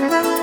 Bye.